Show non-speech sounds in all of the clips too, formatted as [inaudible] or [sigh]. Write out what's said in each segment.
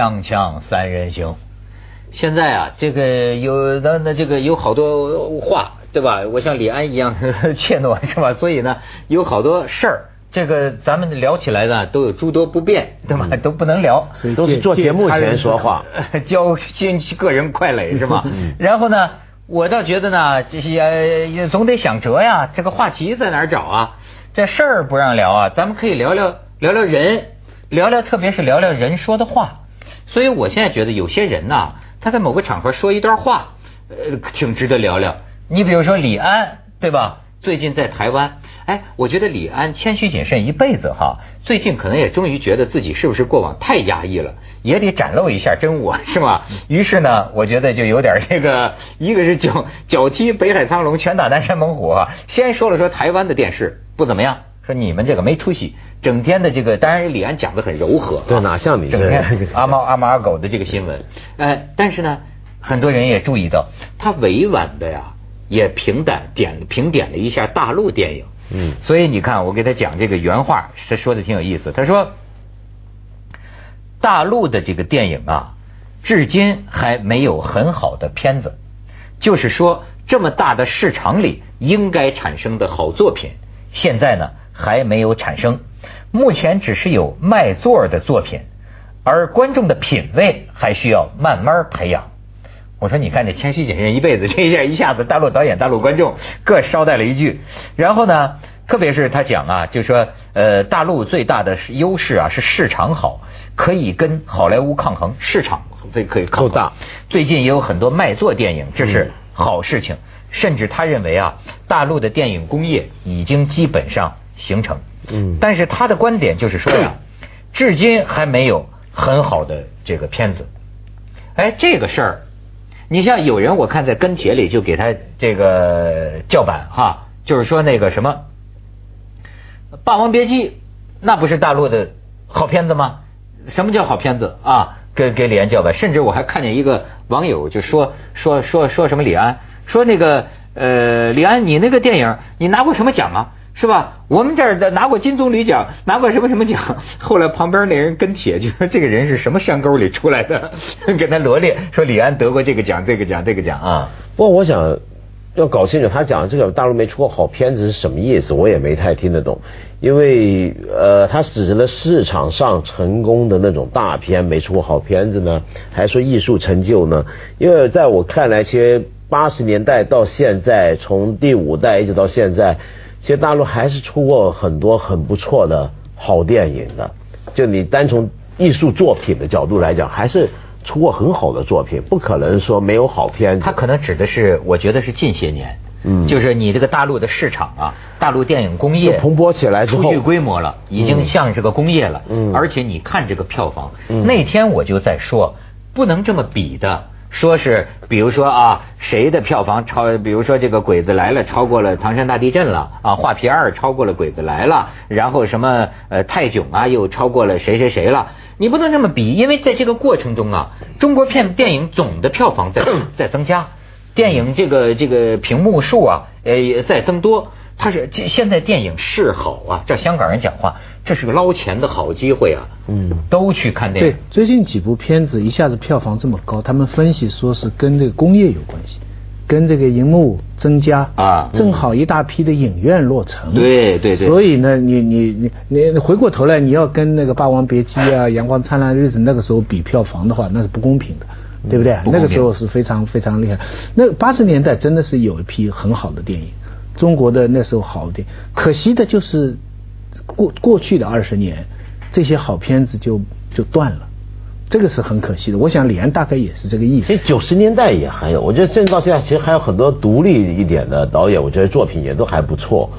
锵锵三人行，现在啊，这个有那那这个有好多话，对吧？我像李安一样 [laughs] 怯懦是吧？所以呢，有好多事儿，这个咱们聊起来呢，都有诸多不便，对吧？都不能聊，都是做节目前说话，[laughs] 交先个人快垒是吧？然后呢，我倒觉得呢，这些总得想辙呀。这个话题在哪儿找啊？这事儿不让聊啊，咱们可以聊聊聊聊人，聊聊特别是聊聊人说的话。所以我现在觉得有些人呐，他在某个场合说一段话，呃，挺值得聊聊。你比如说李安，对吧？最近在台湾，哎，我觉得李安谦虚谨慎一辈子哈，最近可能也终于觉得自己是不是过往太压抑了，也得展露一下真我，[laughs] 是吧？于是呢，我觉得就有点这个，[laughs] 一个是脚脚踢北海苍龙，拳打南山猛虎。先说了说台湾的电视不怎么样。说你们这个没出息，整天的这个，当然李安讲的很柔和，对，哪像你整天阿猫阿猫阿狗的这个新闻，哎，但是呢，很多人也注意到，他委婉的呀，也平淡点评点了一下大陆电影，嗯，所以你看，我给他讲这个原话，他说的挺有意思，他说，大陆的这个电影啊，至今还没有很好的片子，就是说这么大的市场里应该产生的好作品，现在呢。还没有产生，目前只是有卖座的作品，而观众的品味还需要慢慢培养。我说，你看这谦虚谨慎一辈子，[laughs] 这一下一下子，大陆导演、大陆观众各捎带了一句。然后呢，特别是他讲啊，就说呃，大陆最大的优势啊是市场好，可以跟好莱坞抗衡，市场可以可以够大。最近也有很多卖座电影，这是好事情。甚至他认为啊，大陆的电影工业已经基本上。形成，嗯，但是他的观点就是说呀，[clears throat] 至今还没有很好的这个片子。哎，这个事儿，你像有人我看在跟帖里就给他这个叫板哈，就是说那个什么《霸王别姬》，那不是大陆的好片子吗？什么叫好片子啊？给给李安叫板，甚至我还看见一个网友就说说说说什么李安，说那个呃李安，你那个电影你拿过什么奖啊？是吧？我们这儿的拿过金棕榈奖，拿过什么什么奖？[laughs] 后来旁边那人跟帖就说 [laughs] 这个人是什么山沟里出来的，[laughs] 给他罗列说李安得过这个奖、这个奖、这个奖啊。不过我想要搞清楚他讲这个大陆没出过好片子是什么意思，我也没太听得懂。因为呃，他指了市场上成功的那种大片没出过好片子呢，还说艺术成就呢？因为在我看来，其实八十年代到现在，从第五代一直到现在。其实大陆还是出过很多很不错的好电影的，就你单从艺术作品的角度来讲，还是出过很好的作品，不可能说没有好片子。他可能指的是，我觉得是近些年，嗯，就是你这个大陆的市场啊，大陆电影工业蓬勃起来之后，初具规模了，已经像是个工业了，嗯，而且你看这个票房，那天我就在说，不能这么比的。说是，比如说啊，谁的票房超？比如说这个《鬼子来了》超过了《唐山大地震》了啊，《画皮二》超过了《鬼子来了》，然后什么呃泰囧啊又超过了谁谁谁了？你不能这么比，因为在这个过程中啊，中国片电影总的票房在在增加，电影这个这个屏幕数啊呃在增多。他是现在电影是好啊，这香港人讲话，这是个捞钱的好机会啊。嗯，都去看电影。对，最近几部片子一下子票房这么高，他们分析说是跟这个工业有关系，跟这个银幕增加啊，正好一大批的影院落成。对对对。所以呢，你你你你回过头来，你要跟那个《霸王别姬》啊，《阳光灿烂的日子》那个时候比票房的话，那是不公平的，对不对？那个时候是非常非常厉害。那八十年代真的是有一批很好的电影。中国的那时候好点，可惜的就是过过去的二十年，这些好片子就就断了，这个是很可惜的。我想李安大概也是这个意思。其实九十年代也还有，我觉得甚至到现在，其实还有很多独立一点的导演，我觉得作品也都还不错。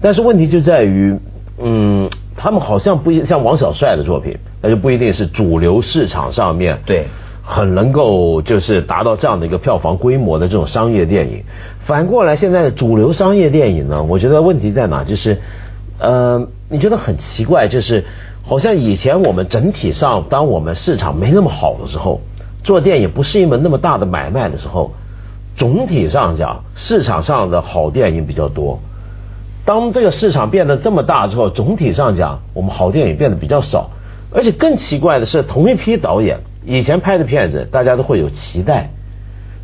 但是问题就在于，嗯，他们好像不一像王小帅的作品，那就不一定是主流市场上面对。很能够就是达到这样的一个票房规模的这种商业电影。反过来，现在的主流商业电影呢，我觉得问题在哪？就是，呃，你觉得很奇怪，就是好像以前我们整体上，当我们市场没那么好的时候，做电影不是一门那么大的买卖的时候，总体上讲，市场上的好电影比较多。当这个市场变得这么大之后，总体上讲，我们好电影变得比较少。而且更奇怪的是，同一批导演。以前拍的片子，大家都会有期待，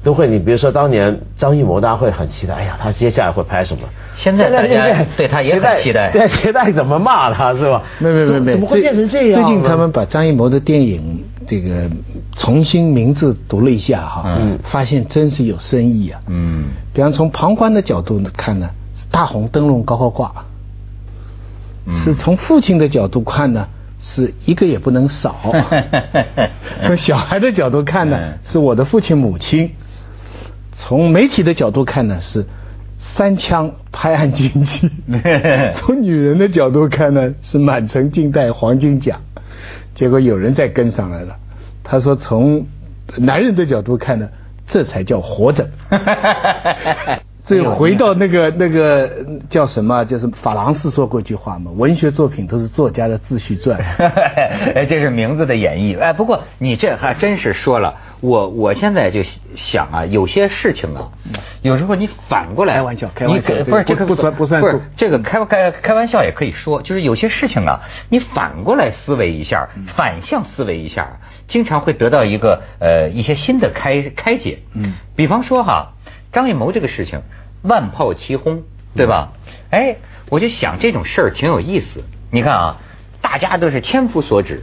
都会你比如说当年张艺谋，大家会很期待，哎呀，他接下来会拍什么？现在大家对他也很期待，对期待怎么骂他是吧？没没没没，怎么会变成这样？最近他们把张艺谋的电影这个重新名字读了一下哈，嗯，发现真是有深意啊。嗯，比方从旁观的角度看呢，大红灯笼高高挂。是从父亲的角度看呢，是一个也不能少；[laughs] 从小孩的角度看呢，是我的父亲母亲；从媒体的角度看呢，是三枪拍案惊奇；[laughs] 从女人的角度看呢，是满城尽带黄金甲。结果有人再跟上来了，他说从男人的角度看呢，这才叫活着。[laughs] 所以回到那个那个叫什么？就是法郎斯说过一句话嘛，文学作品都是作家的自序传。[laughs] 哎，这是名字的演绎。哎，不过你这还真是说了，我我现在就想啊，有些事情啊，有时候你反过来开玩笑，开玩笑，不是这个不算不算数。这个开开开玩笑也可以说，就是有些事情啊，你反过来思维一下，反向思维一下，经常会得到一个呃一些新的开开解。嗯，比方说哈。张艺谋这个事情，万炮齐轰，对吧？哎，我就想这种事儿挺有意思。你看啊，大家都是千夫所指。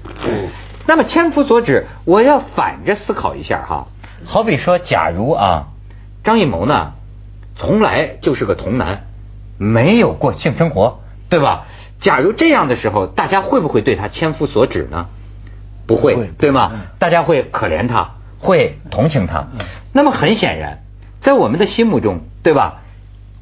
那么千夫所指，我要反着思考一下哈。好比说，假如啊，张艺谋呢，从来就是个童男，没有过性生活，对吧？假如这样的时候，大家会不会对他千夫所指呢？不会，对吗？大家会可怜他，会同情他。那么很显然。在我们的心目中，对吧？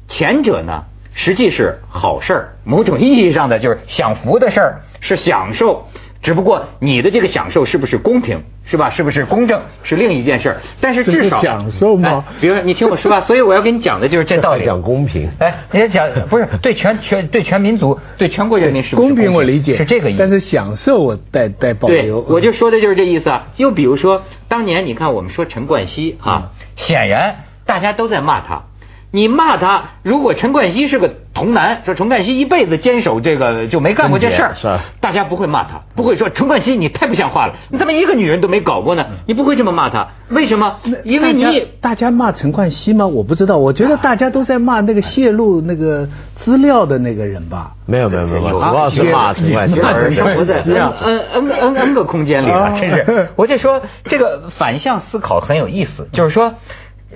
前者呢，实际是好事儿，某种意义上的就是享福的事儿，是享受。只不过你的这个享受是不是公平，是吧？是不是公正，是另一件事儿。但是至少享受吗？比如你听我说吧，所以我要跟你讲的就是这道理。讲公平。哎，你要讲不是对全全对全民族对全国人民是公平？我理解是这个意思。但是享受我带带保留。对，我就说的就是这意思啊。又比如说，当年你看我们说陈冠希啊，显然。大家都在骂他，你骂他，如果陈冠希是个童男，说陈冠希一辈子坚守这个就没干过这事儿，是大家不会骂他，不会说陈冠希你太不像话了，你怎么一个女人都没搞过呢？你不会这么骂他，为什么？因为你大家骂陈冠希吗？我不知道，我觉得大家都在骂那个泄露那个资料的那个人吧。没有没有没有，主要是骂陈冠希，生活在 N N N N 个空间里了，真是。[laughs] 我就说这个反向思考很有意思，就是说。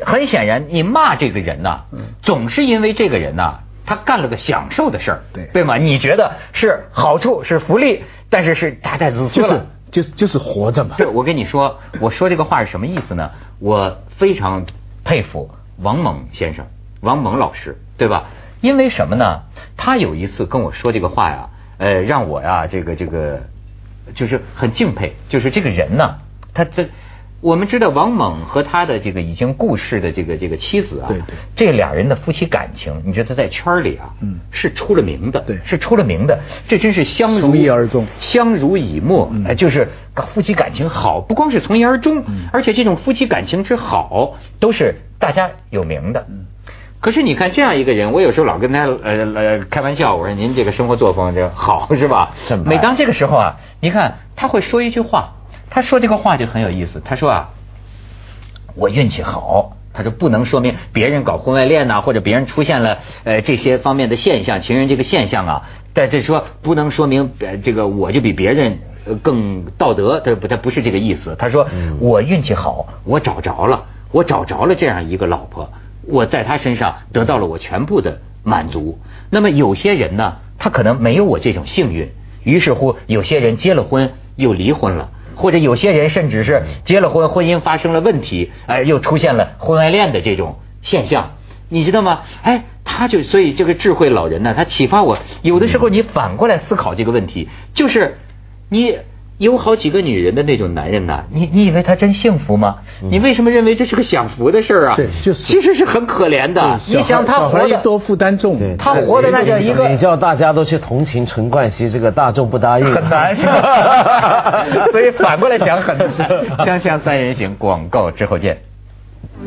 很显然，你骂这个人呐，总是因为这个人呐，他干了个享受的事儿，对对吗？你觉得是好处是福利，但是是大太自私了，就是就是活着嘛。对我跟你说，我说这个话是什么意思呢？我非常佩服王蒙先生，王蒙老师，对吧？因为什么呢？他有一次跟我说这个话呀，呃，让我呀，这个这个，就是很敬佩，就是这个人呢，他这。我们知道王猛和他的这个已经故世的这个这个妻子啊，对对，这俩人的夫妻感情，你觉得在圈里啊，嗯，是出了名的，对，是出了名的，这真是相如从一而终，相濡以沫，哎，就是夫妻感情好，不光是从一而终，而且这种夫妻感情之好，都是大家有名的。可是你看这样一个人，我有时候老跟他呃呃开玩笑，我说您这个生活作风这好是吧？每当这个时候啊，你看他会说一句话。他说这个话就很有意思。他说啊，我运气好。他说不能说明别人搞婚外恋呐，或者别人出现了呃这些方面的现象，情人这个现象啊。但这说不能说明呃这个我就比别人更道德。他不，他不是这个意思。他说我运气好，我找着了，我找着了这样一个老婆，我在他身上得到了我全部的满足。那么有些人呢，他可能没有我这种幸运。于是乎，有些人结了婚又离婚了。或者有些人甚至是结了婚，婚姻发生了问题，哎，又出现了婚外恋的这种现象，你知道吗？哎，他就所以这个智慧老人呢，他启发我，有的时候你反过来思考这个问题，就是你。有好几个女人的那种男人呐，你你以为他真幸福吗？你为什么认为这是个享福的事儿啊？对，就是其实是很可怜的。你想他活的多负担重，他活的那叫一个。你叫大家都去同情陈冠希，这个大众不答应，很难是吧？[laughs] 所以反过来讲，很难。锵锵三人行，广告之后见。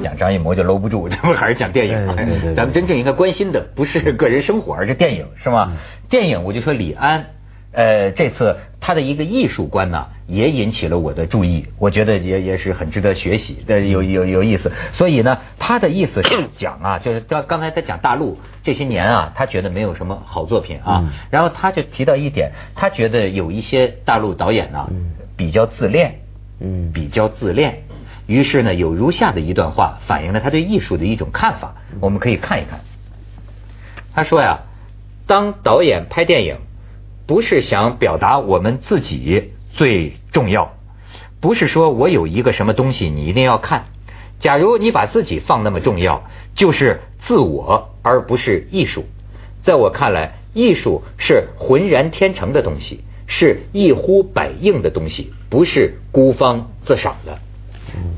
讲张艺谋就搂不住，咱们还是讲电影。咱们真正应该关心的不是个人生活，而是电影，是吗？电影我就说李安。呃，这次他的一个艺术观呢，也引起了我的注意，我觉得也也是很值得学习的，有有有意思。所以呢，他的意思是讲啊，就是刚刚才他讲大陆这些年啊，他觉得没有什么好作品啊，然后他就提到一点，他觉得有一些大陆导演呢比较自恋，嗯，比较自恋。于是呢，有如下的一段话，反映了他对艺术的一种看法，我们可以看一看。他说呀，当导演拍电影。不是想表达我们自己最重要，不是说我有一个什么东西你一定要看。假如你把自己放那么重要，就是自我而不是艺术。在我看来，艺术是浑然天成的东西，是一呼百应的东西，不是孤芳自赏的。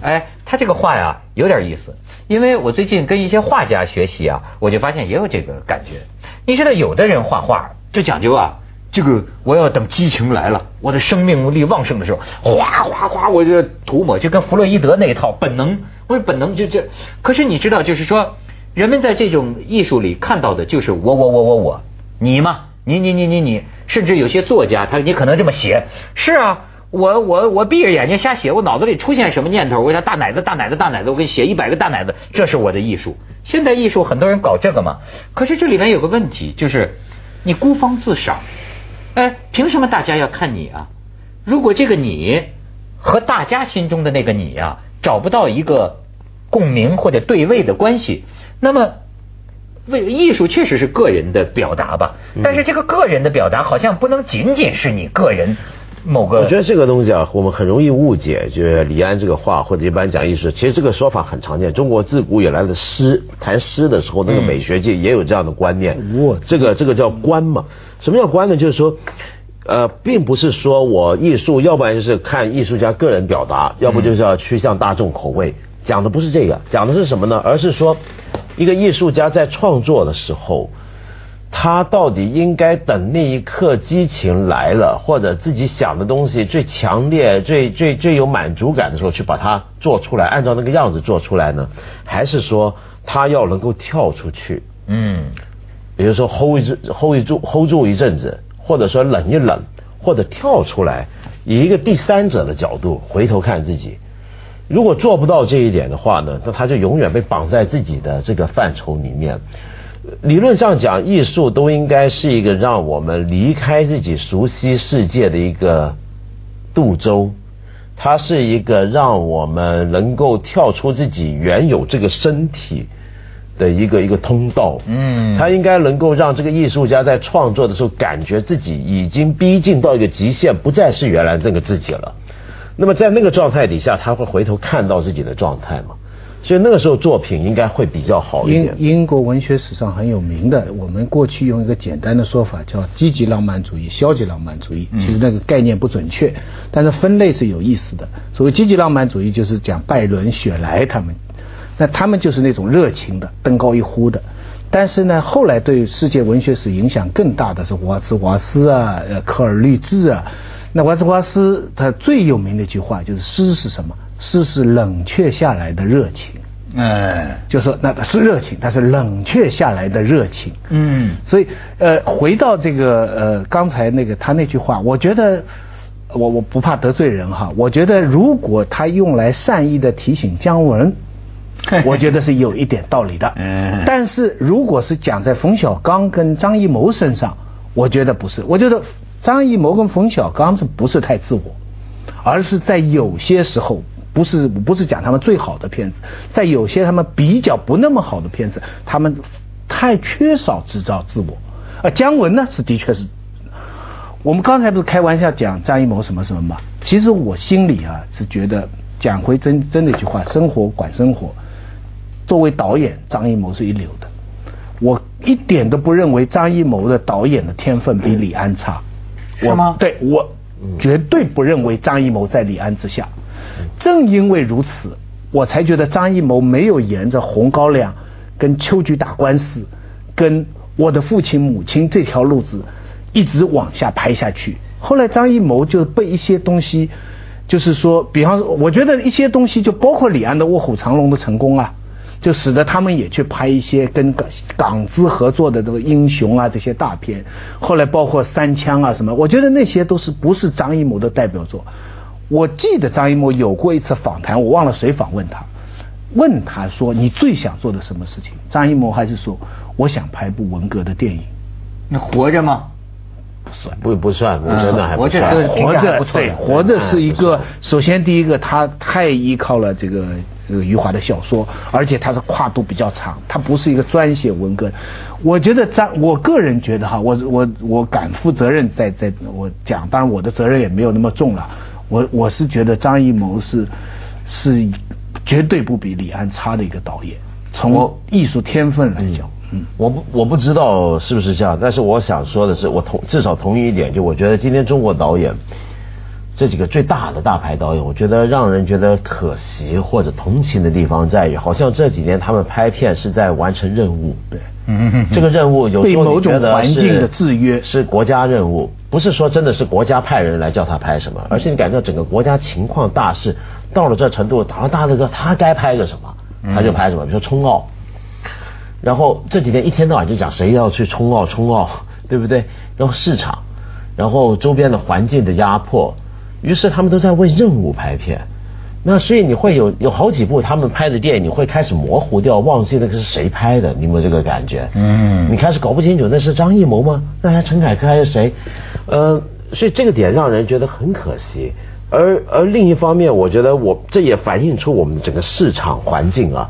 哎，他这个话呀有点意思，因为我最近跟一些画家学习啊，我就发现也有这个感觉。你知道，有的人画画就讲究啊。这个我要等激情来了，我的生命力旺盛的时候，哗哗哗，我就涂抹，就跟弗洛伊德那一套本能，我本能就这。可是你知道，就是说，人们在这种艺术里看到的就是我我我我我，你嘛，你你你你你，甚至有些作家他你可能这么写，是啊，我我我闭着眼睛瞎写，我脑子里出现什么念头，我叫大奶子大奶子大奶子，我给你写一百个大奶子，这是我的艺术。现代艺术很多人搞这个嘛，可是这里面有个问题，就是你孤芳自赏。哎，凭什么大家要看你啊？如果这个你和大家心中的那个你啊找不到一个共鸣或者对位的关系，那么为艺术确实是个人的表达吧？但是这个个人的表达好像不能仅仅是你个人某个。我觉得这个东西啊，我们很容易误解，就是李安这个话或者一般讲艺术，其实这个说法很常见。中国自古以来的诗，谈诗的时候，那个美学界也有这样的观念。这个这个叫观嘛。什么叫观呢？就是说，呃，并不是说我艺术，要不然就是看艺术家个人表达，要不就是要趋向大众口味。讲的不是这个，讲的是什么呢？而是说，一个艺术家在创作的时候，他到底应该等那一刻激情来了，或者自己想的东西最强烈、最最最有满足感的时候，去把它做出来，按照那个样子做出来呢？还是说他要能够跳出去？嗯。比如说 hold 一 hold 住 hold 住一阵子，或者说冷一冷，或者跳出来，以一个第三者的角度回头看自己。如果做不到这一点的话呢，那他就永远被绑在自己的这个范畴里面。理论上讲，艺术都应该是一个让我们离开自己熟悉世界的一个渡舟，它是一个让我们能够跳出自己原有这个身体。的一个一个通道，嗯，它应该能够让这个艺术家在创作的时候，感觉自己已经逼近到一个极限，不再是原来那个自己了。那么在那个状态底下，他会回头看到自己的状态嘛？所以那个时候作品应该会比较好一点。英英国文学史上很有名的，我们过去用一个简单的说法叫积极浪漫主义、消极浪漫主义，其实那个概念不准确，但是分类是有意思的。所谓积极浪漫主义，就是讲拜伦、雪莱他们。那他们就是那种热情的，登高一呼的。但是呢，后来对世界文学史影响更大的是瓦茨华斯啊，呃，科尔律治啊。那瓦茨华斯他最有名的一句话就是：诗是什么？诗是冷却下来的热情。哎，就说那个是热情，但是冷却下来的热情。嗯。所以，呃，回到这个呃刚才那个他那句话，我觉得我我不怕得罪人哈。我觉得如果他用来善意的提醒姜文。我觉得是有一点道理的，嗯但是如果是讲在冯小刚跟张艺谋身上，我觉得不是。我觉得张艺谋跟冯小刚是不是太自我，而是在有些时候，不是不是讲他们最好的片子，在有些他们比较不那么好的片子，他们太缺少制造自我。而姜文呢，是的确是，我们刚才不是开玩笑讲张艺谋什么什么吗？其实我心里啊是觉得讲回真真的一句话，生活管生活。作为导演，张艺谋是一流的。我一点都不认为张艺谋的导演的天分比李安差。是吗？对，我绝对不认为张艺谋在李安之下。正因为如此，我才觉得张艺谋没有沿着《红高粱》跟秋菊打官司、跟我的父亲母亲这条路子一直往下拍下去。后来张艺谋就被一些东西，就是说，比方说，我觉得一些东西就包括李安的《卧虎藏龙》的成功啊。就使得他们也去拍一些跟港港资合作的这个英雄啊这些大片。后来包括三枪啊什么，我觉得那些都是不是张艺谋的代表作。我记得张艺谋有过一次访谈，我忘了谁访问他，问他说你最想做的什么事情？张艺谋还是说我想拍部文革的电影。那活着吗？不算，不不算，我觉得还不算。活着对，活着是一个。首先，第一个，他太依靠了这个这个余华的小说，而且他是跨度比较长，他不是一个专写文革。我觉得张，我个人觉得哈，我我我敢负责任在在我讲，当然我的责任也没有那么重了。我我是觉得张艺谋是是绝对不比李安差的一个导演，从艺术天分来讲。我不我不知道是不是这样，但是我想说的是，我同至少同意一点，就我觉得今天中国导演这几个最大的大牌导演，我觉得让人觉得可惜或者同情的地方在于，好像这几年他们拍片是在完成任务，对，嗯嗯这个任务有被某种环境的制约，是国家任务，不是说真的是国家派人来叫他拍什么，而是你感觉到整个国家情况大势到了这程度，好像大家都知道他该拍个什么，他就拍什么，比如说冲奥。然后这几天一天到晚就讲谁要去冲奥冲奥，[laughs] 对不对？然后市场，然后周边的环境的压迫，于是他们都在为任务拍片。那所以你会有有好几部他们拍的电影，你会开始模糊掉，忘记那个是谁拍的，你有没有这个感觉？嗯。你开始搞不清楚那是张艺谋吗？那还陈凯歌还是谁？呃，所以这个点让人觉得很可惜。而而另一方面，我觉得我这也反映出我们整个市场环境啊。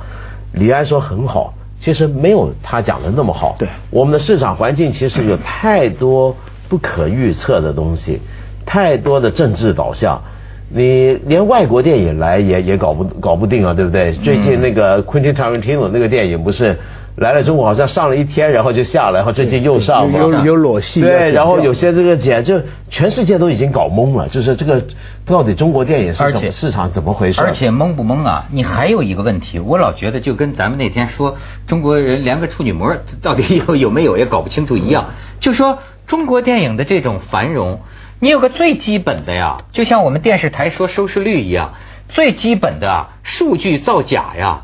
李安说很好。其实没有他讲的那么好。对，我们的市场环境其实有太多不可预测的东西，太多的政治导向，你连外国电影来也也搞不搞不定啊，对不对？最近那个 Quentin Tarantino 那个电影不是？来了中国好像上了一天，然后就下来，然后最近又上嘛，有有裸戏，对，然后有些这个简，就全世界都已经搞懵了，就是这个到底中国电影是怎么市场怎么回事？而且懵不懵啊？你还有一个问题，我老觉得就跟咱们那天说中国人连个处女膜到底有有没有也搞不清楚一样，就说中国电影的这种繁荣，你有个最基本的呀，就像我们电视台说收视率一样，最基本的数据造假呀。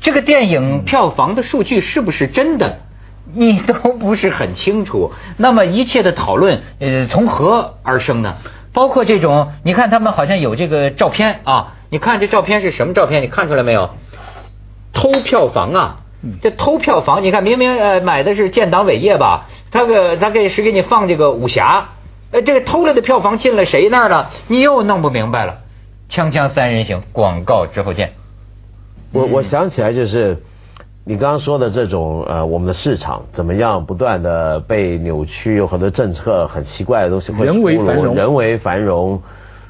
这个电影票房的数据是不是真的，你都不是很清楚。那么一切的讨论，呃，从何而生呢？包括这种，你看他们好像有这个照片啊，你看这照片是什么照片？你看出来没有？偷票房啊！这偷票房，你看明明呃买的是建党伟业吧？他个他给是给你放这个武侠，呃，这个偷来的票房进了谁那儿了？你又弄不明白了。锵锵三人行，广告之后见。我我想起来就是，你刚刚说的这种呃，我们的市场怎么样不断的被扭曲，有很多政策很奇怪的东西会人为繁荣，人为繁荣。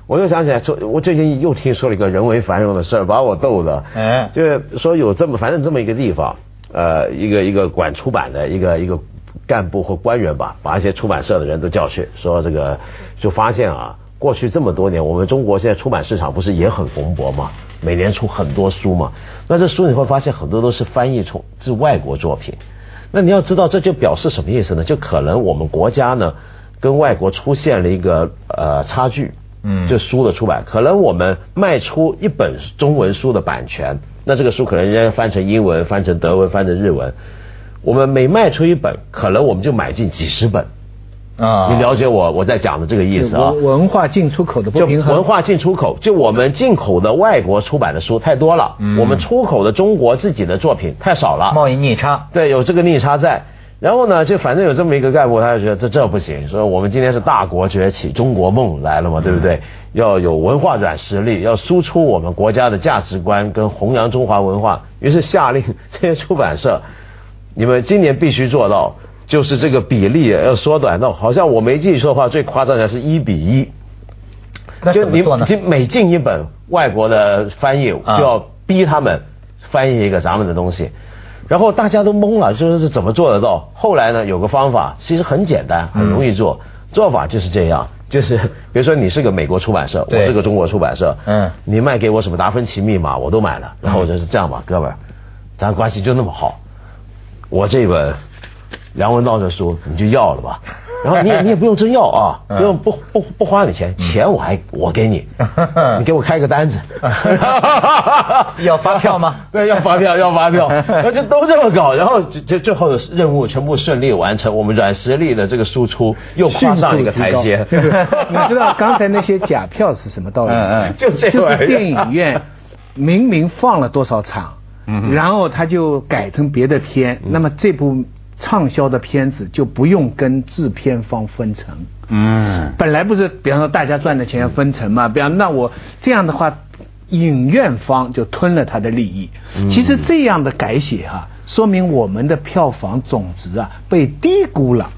我又想起来，说我最近又听说了一个人为繁荣的事儿，把我逗的。哎，就是说有这么反正这么一个地方，呃，一个一个管出版的一个一个干部或官员吧，把一些出版社的人都叫去，说这个就发现啊，过去这么多年，我们中国现在出版市场不是也很蓬勃吗？每年出很多书嘛，那这书你会发现很多都是翻译出自外国作品。那你要知道，这就表示什么意思呢？就可能我们国家呢跟外国出现了一个呃差距。嗯，就书的出版，可能我们卖出一本中文书的版权，那这个书可能人家翻成英文、翻成德文、翻成日文，我们每卖出一本，可能我们就买进几十本。啊，你了解我我在讲的这个意思啊？文化进出口的不平衡。文化进出口，就我们进口的外国出版的书太多了，我们出口的中国自己的作品太少了。贸易逆差。对，有这个逆差在。然后呢，就反正有这么一个干部，他就觉得这这不行，说我们今天是大国崛起，中国梦来了嘛，对不对？要有文化软实力，要输出我们国家的价值观跟弘扬中华文化。于是下令这些出版社，你们今年必须做到。就是这个比例要缩短到，好像我没记错的话，最夸张的是一比一。就你每进一本外国的翻译，就要逼他们翻译一个咱们的东西，然后大家都懵了，说是怎么做得到？后来呢，有个方法，其实很简单，很容易做。做法就是这样，就是比如说你是个美国出版社，我是个中国出版社，嗯，你卖给我什么达芬奇密码，我都买了。然后就是这样吧，哥们儿，咱关系就那么好，我这本。梁文道就说你就要了吧，[laughs] 然后你也你也不用真要啊，不用不不不花你钱，钱我还我给你，[laughs] 你给我开个单子，[laughs] 要发票吗？对，要发票，要发票，然后就都这么搞，然后就就最后的任务全部顺利完成，我们软实力的这个输出又跨上一个台阶。你知道刚才那些假票是什么道理？嗯嗯就这就是电影院明明放了多少场，嗯然后他就改成别的片，那么这部畅销的片子就不用跟制片方分成。嗯，本来不是，比方说大家赚的钱要分成嘛，比方那我这样的话，影院方就吞了他的利益。其实这样的改写哈、说明我们的票房总值啊被低估了。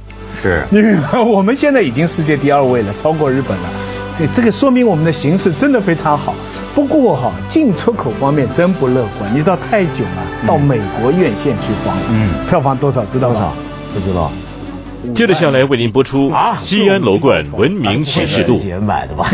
是。[laughs] 我们现在已经世界第二位了，超过日本了。对，这个说明我们的形势真的非常好。不过哈、进出口方面真不乐观。你知道泰囧啊，到美国院线去放，嗯票房多少知道多少？不知道接着下来为您播出啊西安楼冠文明启示录。节买的吧？